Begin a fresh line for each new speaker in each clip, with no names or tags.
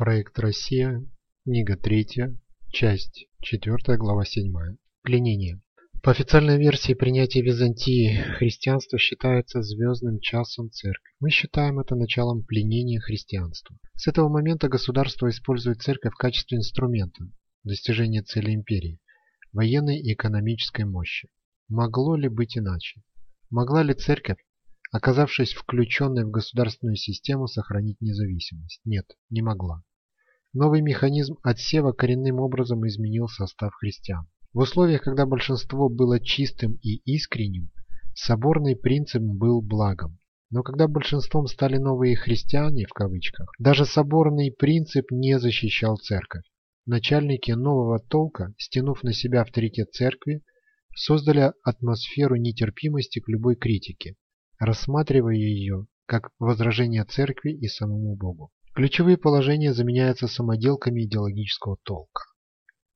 Проект «Россия», книга 3, часть 4, глава 7. Пленение. По официальной версии принятие Византии христианство считается звездным часом церкви. Мы считаем это началом пленения христианства. С этого момента государство использует церковь в качестве инструмента достижения цели империи – военной и экономической мощи. Могло ли быть иначе? Могла ли церковь оказавшись включенной в государственную систему, сохранить независимость? Нет, не могла. Новый механизм отсева коренным образом изменил состав христиан. В условиях, когда большинство было чистым и искренним, соборный принцип был благом. Но когда большинством стали новые христиане, в кавычках, даже соборный принцип не защищал церковь. Начальники нового толка, стянув на себя авторитет церкви, создали атмосферу нетерпимости к любой критике, рассматривая ее как возражение церкви и самому Богу. Ключевые положения заменяются самоделками идеологического толка.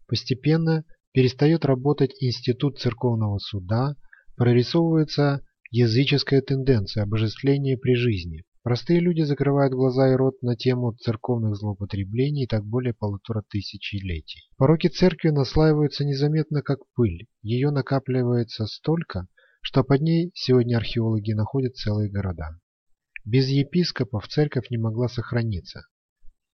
Постепенно перестает работать институт церковного суда, прорисовывается языческая тенденция обожествления при жизни. Простые люди закрывают глаза и рот на тему церковных злоупотреблений так более полутора тысячелетий. Пороки церкви наслаиваются незаметно как пыль, ее накапливается столько, что под ней сегодня археологи находят целые города. Без епископов церковь не могла сохраниться.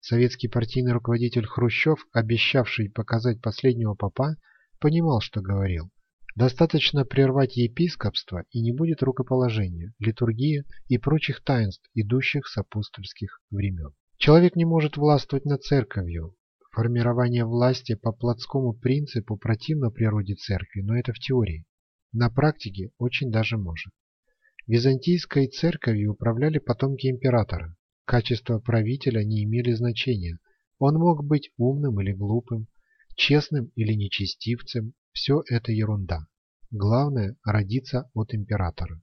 Советский партийный руководитель Хрущев, обещавший показать последнего попа, понимал, что говорил. Достаточно прервать епископство, и не будет рукоположения, литургии и прочих таинств, идущих с апостольских времен. Человек не может властвовать над церковью. Формирование власти по плотскому принципу противно природе церкви, но это в теории. На практике очень даже может. Византийской церковью управляли потомки императора. Качества правителя не имели значения. Он мог быть умным или глупым, честным или нечестивцем. Все это ерунда. Главное – родиться от императора.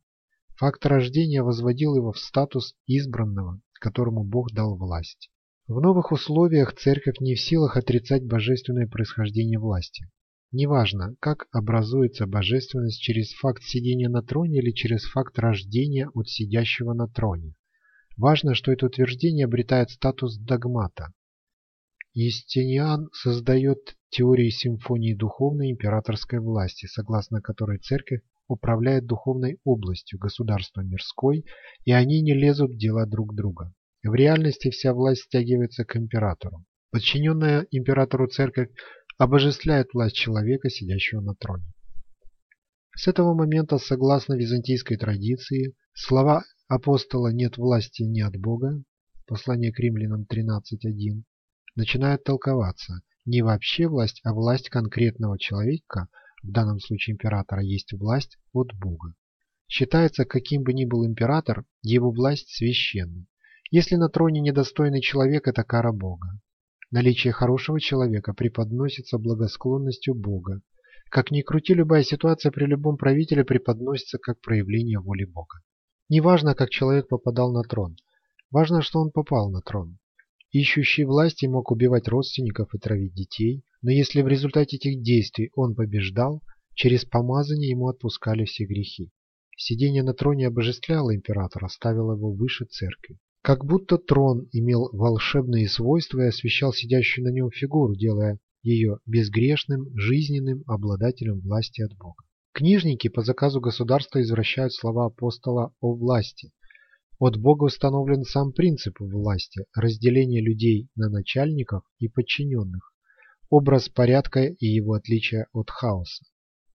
Факт рождения возводил его в статус избранного, которому Бог дал власть. В новых условиях церковь не в силах отрицать божественное происхождение власти. Неважно, как образуется божественность через факт сидения на троне или через факт рождения от сидящего на троне. Важно, что это утверждение обретает статус догмата. Юстиниан создает теории симфонии духовной императорской власти, согласно которой церковь управляет духовной областью государства мирской, и они не лезут в дела друг друга. В реальности вся власть стягивается к императору. Подчиненная императору церковь обожествляет власть человека, сидящего на троне. С этого момента, согласно византийской традиции, слова апостола «нет власти не от Бога» послание к римлянам 13.1 начинают толковаться не вообще власть, а власть конкретного человека, в данном случае императора, есть власть от Бога. Считается, каким бы ни был император, его власть священна. Если на троне недостойный человек – это кара Бога. Наличие хорошего человека преподносится благосклонностью Бога. Как ни крути, любая ситуация при любом правителе преподносится как проявление воли Бога. Не важно, как человек попадал на трон. Важно, что он попал на трон. Ищущий власти мог убивать родственников и травить детей, но если в результате этих действий он побеждал, через помазание ему отпускали все грехи. Сидение на троне обожествляло императора, ставило его выше церкви. Как будто трон имел волшебные свойства и освещал сидящую на нем фигуру, делая ее безгрешным, жизненным обладателем власти от Бога. Книжники по заказу государства извращают слова апостола о власти. От Бога установлен сам принцип власти – разделение людей на начальников и подчиненных, образ порядка и его отличие от хаоса.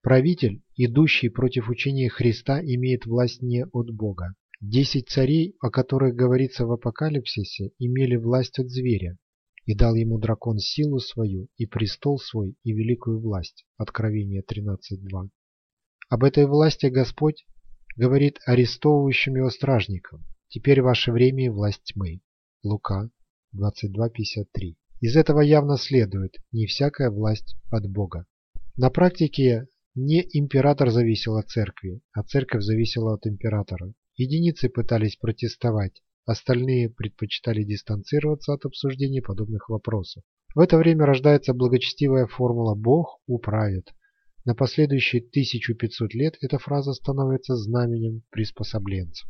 Правитель, идущий против учения Христа, имеет власть не от Бога, Десять царей, о которых говорится в Апокалипсисе, имели власть от зверя, и дал ему дракон силу свою, и престол свой, и великую власть. Откровение 13.2. Об этой власти Господь говорит арестовывающим его стражникам. Теперь ваше время и власть тьмы. Лука 22.53. Из этого явно следует, не всякая власть от Бога. На практике не император зависел от церкви, а церковь зависела от императора. Единицы пытались протестовать, остальные предпочитали дистанцироваться от обсуждения подобных вопросов. В это время рождается благочестивая формула «Бог управит». На последующие 1500 лет эта фраза становится знаменем приспособленцев.